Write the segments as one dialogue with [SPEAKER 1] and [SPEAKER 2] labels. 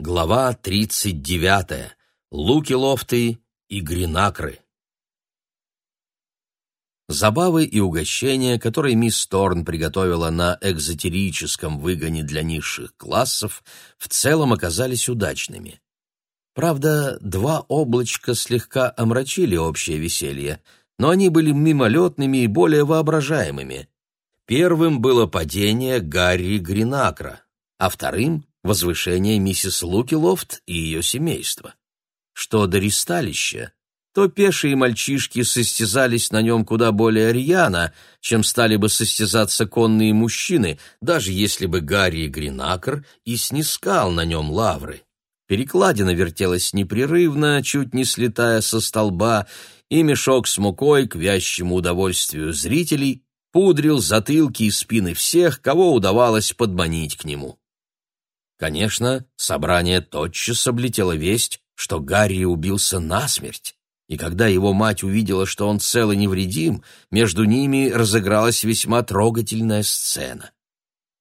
[SPEAKER 1] Глава 39. Луки-лофты и гринакры. Забавы и угощения, которые мисс Торн приготовила на экзотерическом выгоне для низших классов, в целом оказались удачными. Правда, два облачка слегка омрачили общее веселье, но они были мимолетными и более воображаемыми. Первым было падение Гарри Гринакра, а вторым возвышение миссис Лукилофт и ее семейства. Что до ристалища, то пешие мальчишки состязались на нем куда более рьяно, чем стали бы состязаться конные мужчины, даже если бы Гарри Гринакер и снискал на нем лавры. Перекладина вертелась непрерывно, чуть не слетая со столба, и мешок с мукой, к вящему удовольствию зрителей, пудрил затылки и спины всех, кого удавалось подманить к нему. Конечно, собрание тотчас облетело весть, что Гарри убился насмерть, и когда его мать увидела, что он цел и невредим, между ними разыгралась весьма трогательная сцена.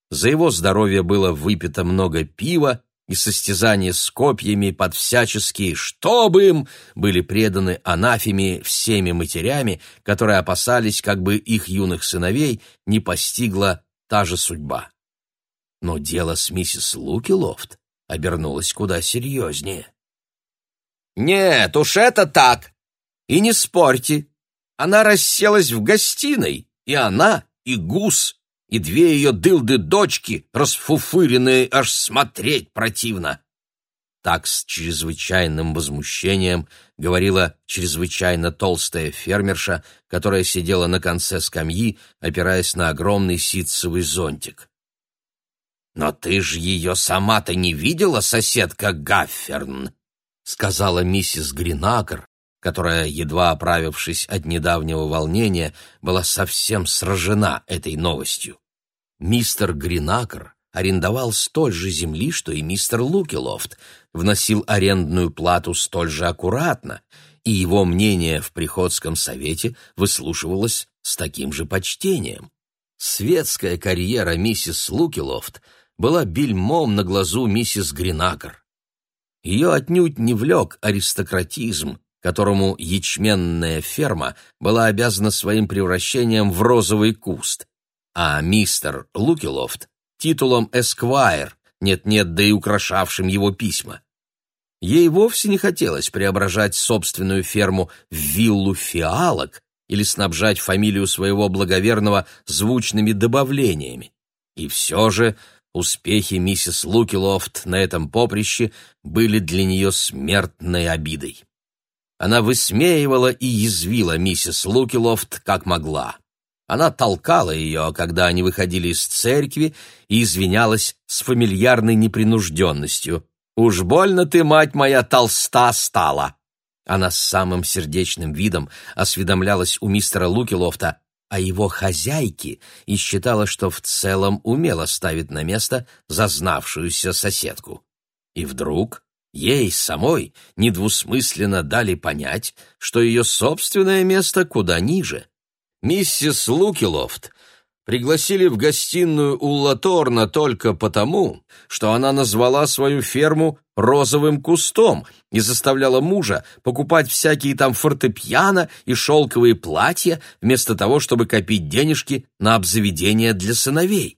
[SPEAKER 1] За его здоровье было выпито много пива, и состязания с копьями под всяческие «чтоб им» были преданы анафеме всеми матерями, которые опасались, как бы их юных сыновей не постигла та же судьба. Но дело с миссис Лукилофт обернулось куда серьезнее. «Нет уж это так! И не спорьте! Она расселась в гостиной, и она, и гус, и две ее дылды-дочки, расфуфыренные, аж смотреть противно!» Так с чрезвычайным возмущением говорила чрезвычайно толстая фермерша, которая сидела на конце скамьи, опираясь на огромный ситцевый зонтик. «Но ты же ее сама-то не видела, соседка Гафферн?» — сказала миссис Гринакер, которая, едва оправившись от недавнего волнения, была совсем сражена этой новостью. Мистер Гринакер арендовал столь же земли, что и мистер Лукилофт, вносил арендную плату столь же аккуратно, и его мнение в приходском совете выслушивалось с таким же почтением. Светская карьера миссис Лукилофт — была бельмом на глазу миссис Гринакер. Ее отнюдь не влек аристократизм, которому ячменная ферма была обязана своим превращением в розовый куст, а мистер Лукилофт — титулом «эсквайр», нет-нет, да и украшавшим его письма. Ей вовсе не хотелось преображать собственную ферму в виллу фиалок или снабжать фамилию своего благоверного звучными добавлениями. И все же Успехи миссис Лукилофт на этом поприще были для нее смертной обидой. Она высмеивала и язвила миссис Лукилофт как могла. Она толкала ее, когда они выходили из церкви, и извинялась с фамильярной непринужденностью. «Уж больно ты, мать моя, толста стала!» Она с самым сердечным видом осведомлялась у мистера Лукилофта о его хозяйке и считала, что в целом умело ставит на место зазнавшуюся соседку. И вдруг ей самой недвусмысленно дали понять, что ее собственное место куда ниже. Миссис Лукилофт пригласили в гостиную у Латорна только потому, что она назвала свою ферму «розовым кустом» и заставляла мужа покупать всякие там фортепиано и шелковые платья вместо того, чтобы копить денежки на обзаведение для сыновей.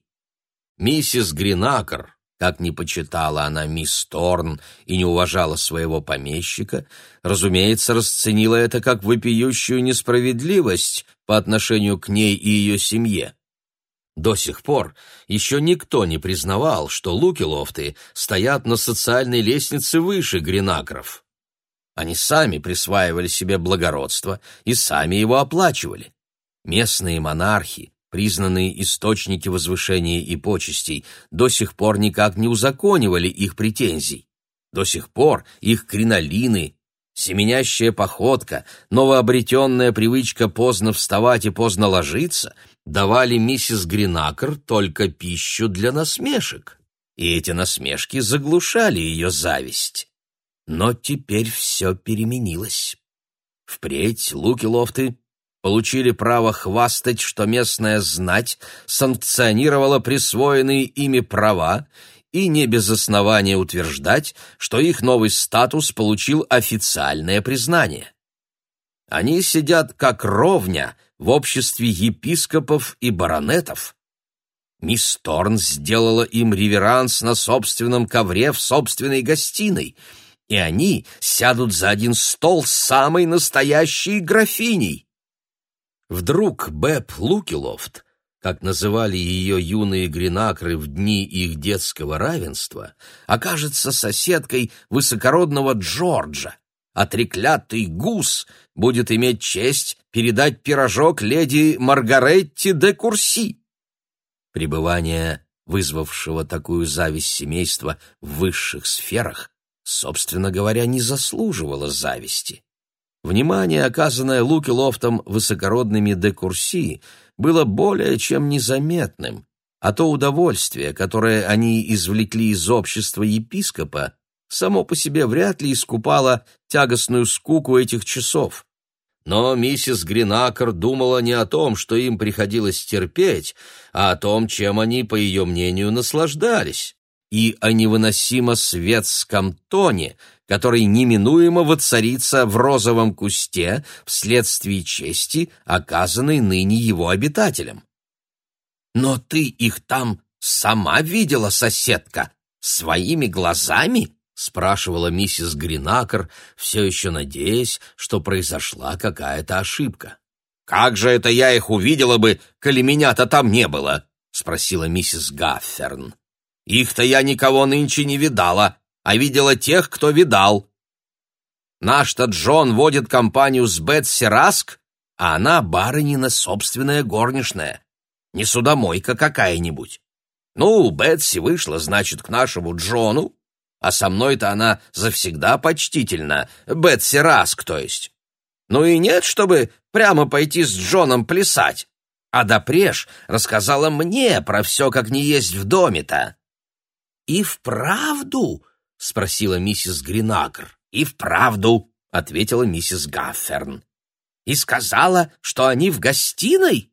[SPEAKER 1] Миссис Гринакер, как не почитала она мисс Торн и не уважала своего помещика, разумеется, расценила это как вопиющую несправедливость по отношению к ней и ее семье. До сих пор еще никто не признавал, что Лукилофты стоят на социальной лестнице выше Гринакров. Они сами присваивали себе благородство и сами его оплачивали. Местные монархи, признанные источники возвышения и почестей, до сих пор никак не узаконивали их претензий. До сих пор их кринолины, семенящая походка, новообретенная привычка поздно вставать и поздно ложиться — давали миссис Гринакер только пищу для насмешек, и эти насмешки заглушали ее зависть. Но теперь все переменилось. Впредь Луки-Лофты получили право хвастать, что местная знать санкционировала присвоенные ими права и не без основания утверждать, что их новый статус получил официальное признание. Они сидят как ровня в обществе епископов и баронетов. Мисс Торн сделала им реверанс на собственном ковре в собственной гостиной, и они сядут за один стол с самой настоящей графиней. Вдруг Бэб Лукилофт, как называли ее юные гринакры в дни их детского равенства, окажется соседкой высокородного Джорджа, а треклятый гус будет иметь честь передать пирожок леди Маргаретти де Курси. Пребывание вызвавшего такую зависть семейства в высших сферах, собственно говоря, не заслуживало зависти. Внимание, оказанное Луки Лофтом высокородными де Курси, было более чем незаметным, а то удовольствие, которое они извлекли из общества епископа, само по себе вряд ли искупало тягостную скуку этих часов. Но миссис Гринакер думала не о том, что им приходилось терпеть, а о том, чем они, по ее мнению, наслаждались, и о невыносимо светском тоне, который неминуемо воцарится в розовом кусте вследствие чести, оказанной ныне его обитателям. «Но ты их там сама видела, соседка, своими глазами?» — спрашивала миссис Гринакер, все еще надеясь, что произошла какая-то ошибка. «Как же это я их увидела бы, коли меня-то там не было?» — спросила миссис Гафферн. «Их-то я никого нынче не видала, а видела тех, кто видал. Наш-то Джон водит компанию с Бетси Раск, а она барынина собственная горничная, не судомойка какая-нибудь. Ну, Бетси вышла, значит, к нашему Джону, а со мной-то она завсегда почтительна, Бетси Раск, то есть. Ну и нет, чтобы прямо пойти с Джоном плясать. А допреж рассказала мне про все, как не есть в доме-то. И вправду, спросила миссис Гринакр. И вправду, ответила миссис Гафферн. И сказала, что они в гостиной?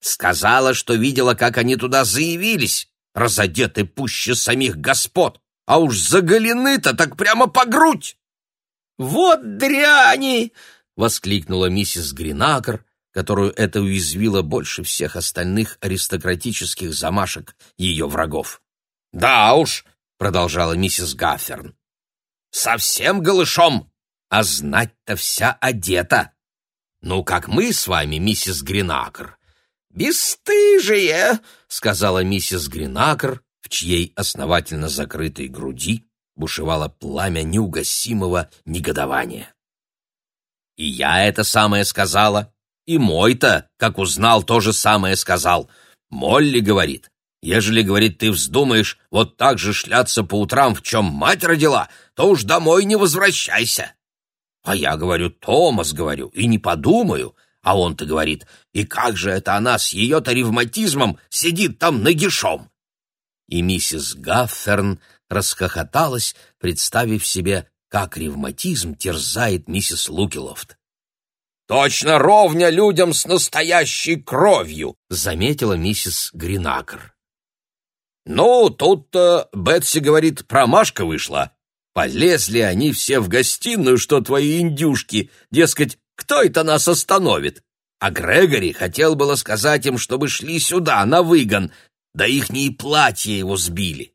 [SPEAKER 1] Сказала, что видела, как они туда заявились, разодеты пуще самих господ а уж заголены-то так прямо по грудь. «Вот дряни!» — воскликнула миссис Гринакер, которую это уязвило больше всех остальных аристократических замашек ее врагов. «Да уж», — продолжала миссис Гафферн, — «совсем голышом, а знать-то вся одета. Ну, как мы с вами, миссис Гринакер». «Бесстыжие!» — сказала миссис Гринакер, чьей основательно закрытой груди бушевало пламя неугасимого негодования. И я это самое сказала, и мой-то, как узнал, то же самое сказал. Молли говорит, ежели, говорит, ты вздумаешь вот так же шляться по утрам, в чем мать родила, то уж домой не возвращайся. А я говорю, Томас, говорю, и не подумаю, а он-то говорит, и как же это она с ее-то ревматизмом сидит там нагишом? И миссис Гафферн расхохоталась, представив себе, как ревматизм терзает миссис Лукилофт. «Точно ровня людям с настоящей кровью!» — заметила миссис Гринакер. «Ну, тут-то, Бетси говорит, промашка вышла. Полезли они все в гостиную, что твои индюшки, дескать, кто это нас остановит? А Грегори хотел было сказать им, чтобы шли сюда, на выгон, да ихние платья его сбили.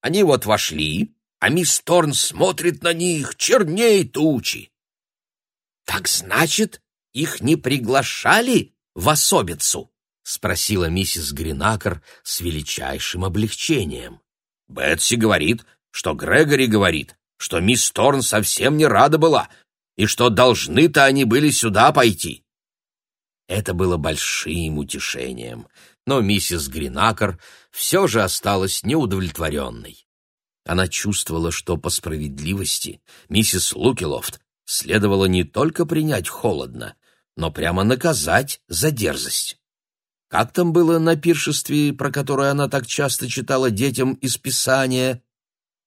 [SPEAKER 1] Они вот вошли, а мисс Торн смотрит на них, черней тучи. — Так значит, их не приглашали в особицу? — спросила миссис Гринакер с величайшим облегчением. Бетси говорит, что Грегори говорит, что мисс Торн совсем не рада была, и что должны-то они были сюда пойти. Это было большим утешением но миссис Гринакер все же осталась неудовлетворенной. Она чувствовала, что по справедливости миссис Лукилофт следовало не только принять холодно, но прямо наказать за дерзость. Как там было на пиршестве, про которое она так часто читала детям из Писания?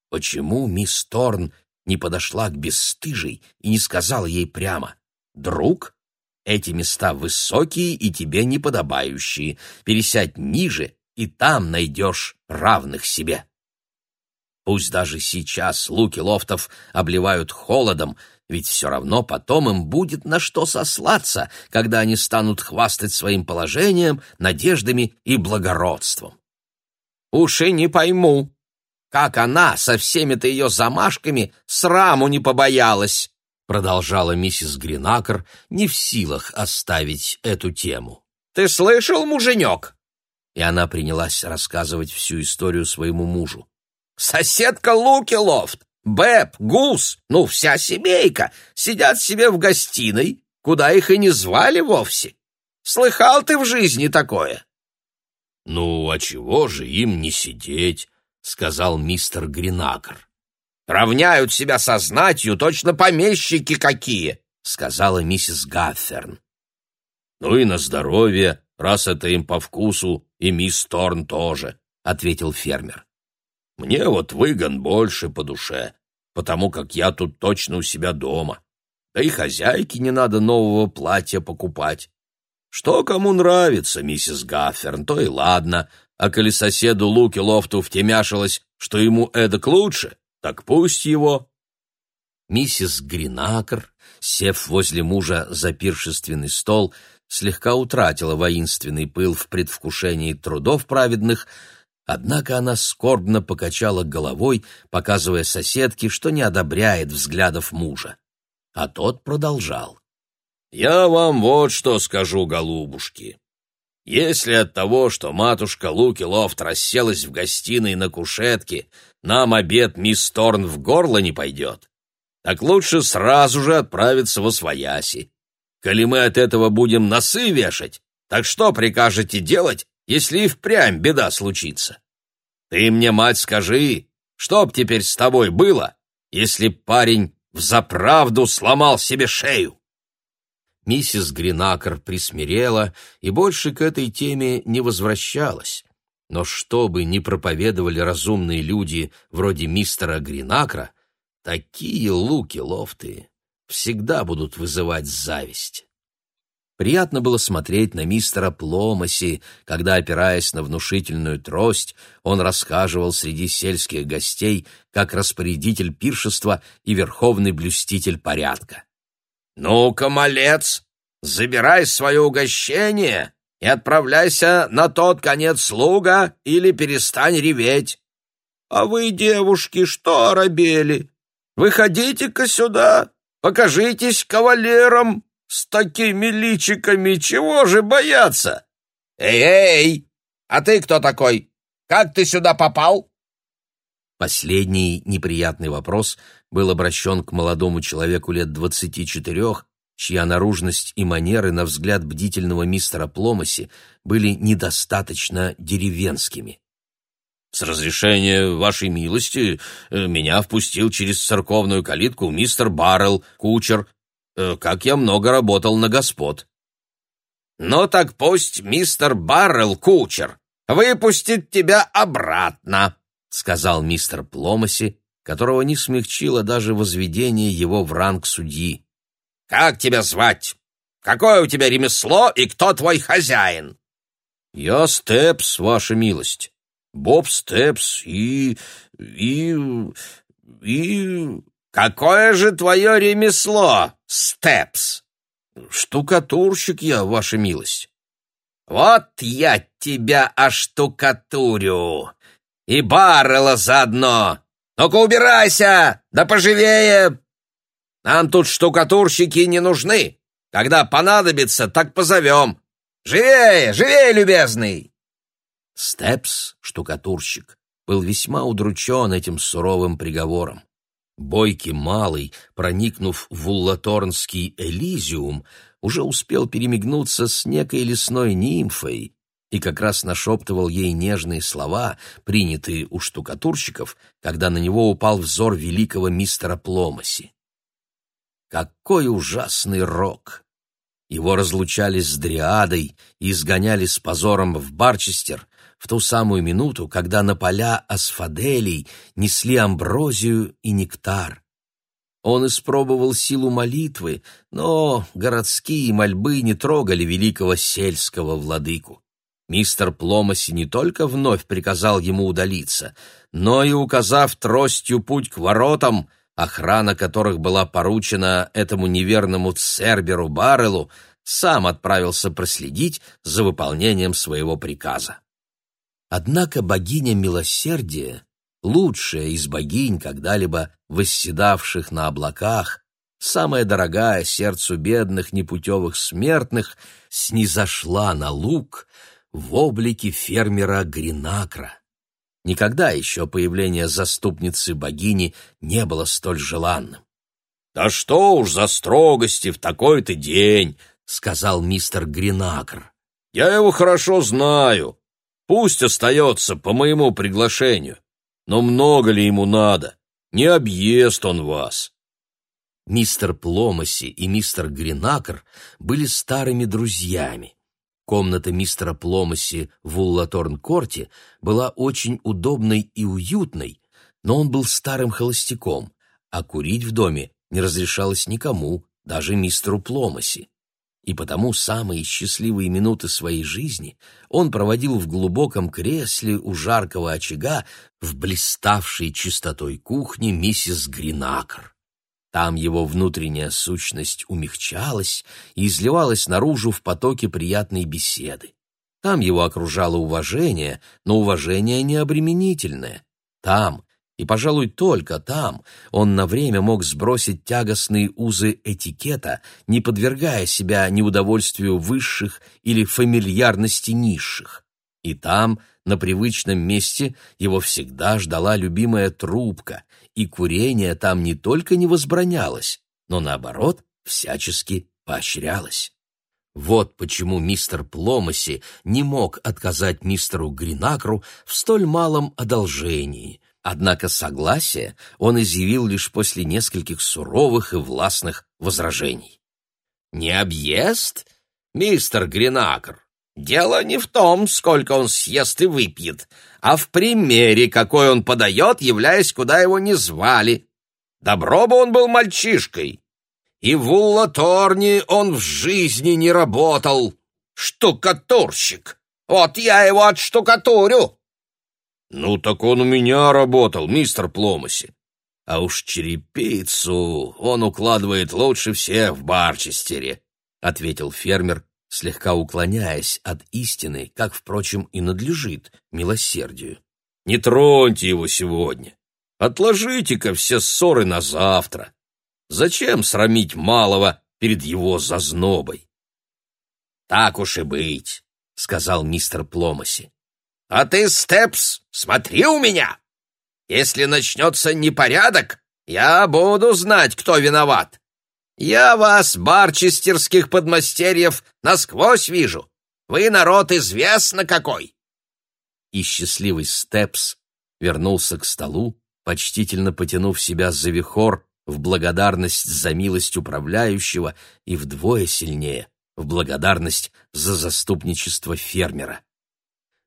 [SPEAKER 1] Почему мисс Торн не подошла к бесстыжей и не сказала ей прямо «Друг, эти места высокие и тебе неподобающие. Пересядь ниже, и там найдешь равных себе. Пусть даже сейчас луки лофтов обливают холодом, ведь все равно потом им будет на что сослаться, когда они станут хвастать своим положением, надеждами и благородством. Уж не пойму, как она со всеми-то ее замашками сраму не побоялась, продолжала миссис Гринакер, не в силах оставить эту тему. Ты слышал, муженек? И она принялась рассказывать всю историю своему мужу. Соседка Луки Лофт, Бэб, Гус, ну, вся семейка, сидят себе в гостиной, куда их и не звали вовсе. Слыхал ты в жизни такое? — Ну, а чего же им не сидеть? — сказал мистер Гринакер. — Равняют себя со знатью, точно помещики какие, — сказала миссис Гафферн. — Ну и на здоровье, раз это им по вкусу, и мисс Торн тоже, — ответил фермер. Мне вот выгон больше по душе, потому как я тут точно у себя дома. Да и хозяйке не надо нового платья покупать. Что кому нравится, миссис Гафферн, то и ладно, а коли соседу Луки Лофту втемяшилось, что ему эдак лучше, так пусть его. Миссис Гринакер, сев возле мужа за пиршественный стол, слегка утратила воинственный пыл в предвкушении трудов праведных, Однако она скорбно покачала головой, показывая соседке, что не одобряет взглядов мужа. А тот продолжал. «Я вам вот что скажу, голубушки. Если от того, что матушка Луки Лофт расселась в гостиной на кушетке, нам обед мисс Торн в горло не пойдет, так лучше сразу же отправиться во свояси. Коли мы от этого будем носы вешать, так что прикажете делать, если и впрямь беда случится. Ты мне, мать, скажи, что б теперь с тобой было, если парень взаправду сломал себе шею?» Миссис Гринакер присмирела и больше к этой теме не возвращалась. Но что бы ни проповедовали разумные люди вроде мистера Гринакра, такие луки-лофты всегда будут вызывать зависть. Приятно было смотреть на мистера Пломаси, когда, опираясь на внушительную трость, он рассказывал среди сельских гостей как распорядитель пиршества и верховный блюститель порядка. «Ну-ка, малец, забирай свое угощение и отправляйся на тот конец слуга или перестань реветь. А вы, девушки, что оробели? Выходите-ка сюда, покажитесь кавалерам!» С такими личиками чего же бояться? Эй-эй! А ты кто такой? Как ты сюда попал? Последний неприятный вопрос был обращен к молодому человеку лет двадцати четырех, чья наружность и манеры, на взгляд бдительного мистера Пломаси, были недостаточно деревенскими. «С разрешения вашей милости э, меня впустил через церковную калитку мистер Баррелл, кучер, Э, как я много работал на господ. «Ну так пусть мистер Баррелл, кучер, выпустит тебя обратно», — сказал мистер Пломаси, которого не смягчило даже возведение его в ранг судьи. «Как тебя звать? Какое у тебя ремесло и кто твой хозяин?» «Я Степс, ваша милость. Боб Степс и... и... и...» «Какое же твое ремесло, Степс?» «Штукатурщик я, ваша милость». «Вот я тебя оштукатурю! И Баррела заодно! Ну-ка убирайся! Да поживее! Нам тут штукатурщики не нужны. Когда понадобится, так позовем. Живее, живее, любезный!» Степс, штукатурщик, был весьма удручен этим суровым приговором. Бойкий малый, проникнув в Уллаторнский Элизиум, уже успел перемигнуться с некой лесной нимфой и как раз нашептывал ей нежные слова, принятые у штукатурщиков, когда на него упал взор великого мистера Пломаси. Какой ужасный рок! Его разлучали с Дриадой и изгоняли с позором в Барчестер, в ту самую минуту, когда на поля асфаделей несли амброзию и нектар. Он испробовал силу молитвы, но городские мольбы не трогали великого сельского владыку. мистер Пломаси не только вновь приказал ему удалиться, но и, указав тростью путь к воротам, охрана которых была поручена этому неверному Церберу Баррелу, сам отправился проследить за выполнением своего приказа. Однако богиня милосердия, лучшая из богинь, когда-либо восседавших на облаках, самая дорогая сердцу бедных непутевых смертных, снизошла на луг в облике фермера Гринакра. Никогда еще появление заступницы богини не было столь желанным. «Да что уж за строгости в такой-то день!» — сказал мистер Гринакр. «Я его хорошо знаю. Пусть остается по моему приглашению. Но много ли ему надо? Не объест он вас». Мистер Пломаси и мистер Гринакр были старыми друзьями. Комната мистера Пломаси в Уллаторн-корте была очень удобной и уютной, но он был старым холостяком, а курить в доме не разрешалось никому, даже мистеру Пломаси и потому самые счастливые минуты своей жизни он проводил в глубоком кресле у жаркого очага в блиставшей чистотой кухни миссис Гринакр. Там его внутренняя сущность умягчалась и изливалась наружу в потоке приятной беседы. Там его окружало уважение, но уважение необременительное. Там и, пожалуй, только там он на время мог сбросить тягостные узы этикета, не подвергая себя неудовольствию высших или фамильярности низших. И там, на привычном месте, его всегда ждала любимая трубка, и курение там не только не возбранялось, но, наоборот, всячески поощрялось. Вот почему мистер Пломаси не мог отказать мистеру Гринакру в столь малом одолжении — Однако согласие он изъявил лишь после нескольких суровых и властных возражений. «Не объезд, мистер Гринакр? Дело не в том, сколько он съест и выпьет, а в примере, какой он подает, являясь, куда его не звали. Добро бы он был мальчишкой. И в Уллаторне он в жизни не работал. Штукатурщик. Вот я его отштукатурю. «Ну так он у меня работал, мистер Пломаси. А уж черепицу он укладывает лучше всех в Барчестере», — ответил фермер, слегка уклоняясь от истины, как, впрочем, и надлежит милосердию. «Не троньте его сегодня. Отложите-ка все ссоры на завтра. Зачем срамить малого перед его зазнобой?» «Так уж и быть», — сказал мистер Пломаси. А ты, Степс, смотри у меня! Если начнется непорядок, я буду знать, кто виноват. Я вас, барчестерских подмастерьев, насквозь вижу. Вы народ известно какой!» И счастливый Степс вернулся к столу, почтительно потянув себя за вихор в благодарность за милость управляющего и вдвое сильнее в благодарность за заступничество фермера.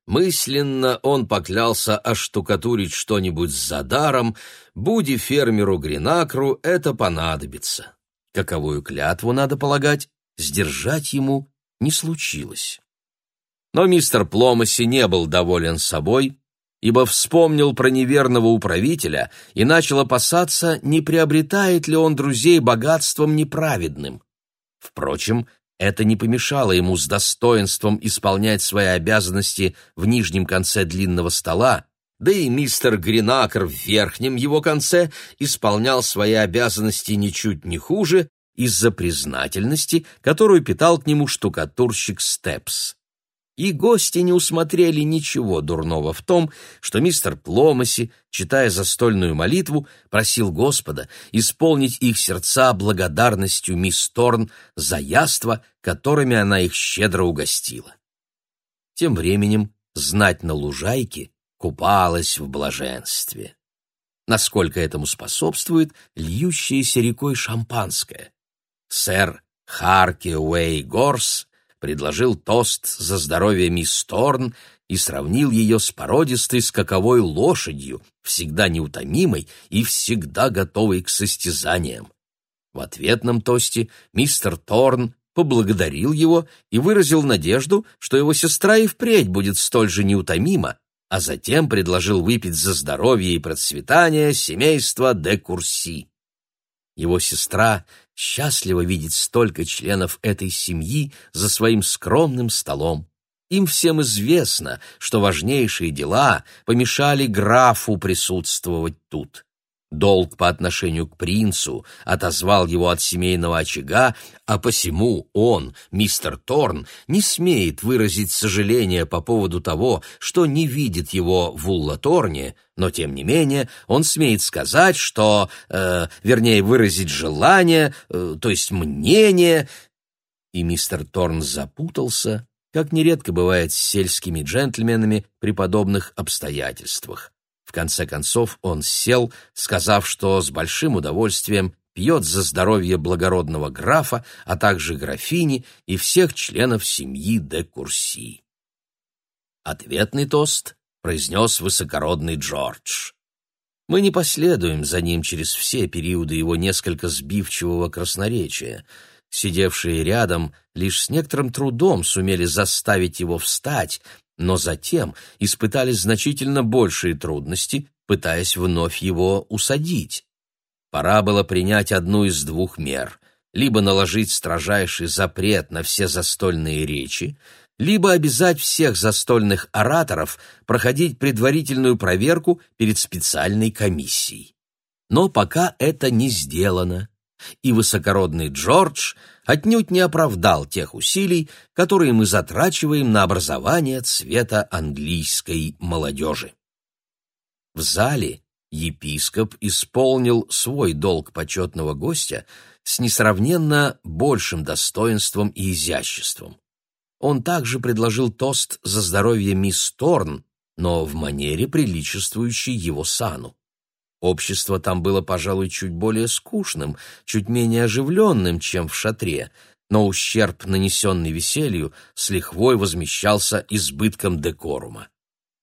[SPEAKER 1] Мысленно он поклялся оштукатурить что-нибудь за даром, буди фермеру Гринакру это понадобится. Каковую клятву, надо полагать, сдержать ему не случилось. Но мистер Пломаси не был доволен собой, ибо вспомнил про неверного управителя и начал опасаться, не приобретает ли он друзей богатством неправедным. Впрочем, это не помешало ему с достоинством исполнять свои обязанности в нижнем конце длинного стола, да и мистер Гринакер в верхнем его конце исполнял свои обязанности ничуть не хуже из-за признательности, которую питал к нему штукатурщик Степс и гости не усмотрели ничего дурного в том, что мистер Пломаси, читая застольную молитву, просил Господа исполнить их сердца благодарностью мисс Торн за яства, которыми она их щедро угостила. Тем временем знать на лужайке купалась в блаженстве. Насколько этому способствует льющееся рекой шампанское. Сэр Харки Уэй Горс предложил тост за здоровье мисс Торн и сравнил ее с породистой скаковой лошадью, всегда неутомимой и всегда готовой к состязаниям. В ответном тосте мистер Торн поблагодарил его и выразил надежду, что его сестра и впредь будет столь же неутомима, а затем предложил выпить за здоровье и процветание семейства де Курси. Его сестра счастлива видеть столько членов этой семьи за своим скромным столом. Им всем известно, что важнейшие дела помешали графу присутствовать тут. Долг по отношению к принцу отозвал его от семейного очага, а посему он, мистер Торн, не смеет выразить сожаление по поводу того, что не видит его в Уллаторне, но тем не менее он смеет сказать, что, э, вернее, выразить желание, э, то есть мнение, и мистер Торн запутался, как нередко бывает с сельскими джентльменами при подобных обстоятельствах. В конце концов он сел, сказав, что с большим удовольствием пьет за здоровье благородного графа, а также графини и всех членов семьи де Курси. Ответный тост произнес высокородный Джордж. Мы не последуем за ним через все периоды его несколько сбивчивого красноречия. Сидевшие рядом лишь с некоторым трудом сумели заставить его встать, но затем испытали значительно большие трудности, пытаясь вновь его усадить. Пора было принять одну из двух мер — либо наложить строжайший запрет на все застольные речи, либо обязать всех застольных ораторов проходить предварительную проверку перед специальной комиссией. Но пока это не сделано, и высокородный Джордж отнюдь не оправдал тех усилий, которые мы затрачиваем на образование цвета английской молодежи. В зале епископ исполнил свой долг почетного гостя с несравненно большим достоинством и изяществом. Он также предложил тост за здоровье мисс Торн, но в манере, приличествующей его сану. Общество там было, пожалуй, чуть более скучным, чуть менее оживленным, чем в шатре, но ущерб, нанесенный веселью, с лихвой возмещался избытком декорума.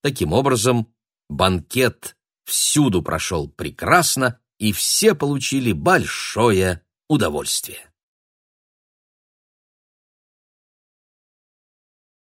[SPEAKER 1] Таким образом, банкет всюду прошел прекрасно, и все получили большое удовольствие.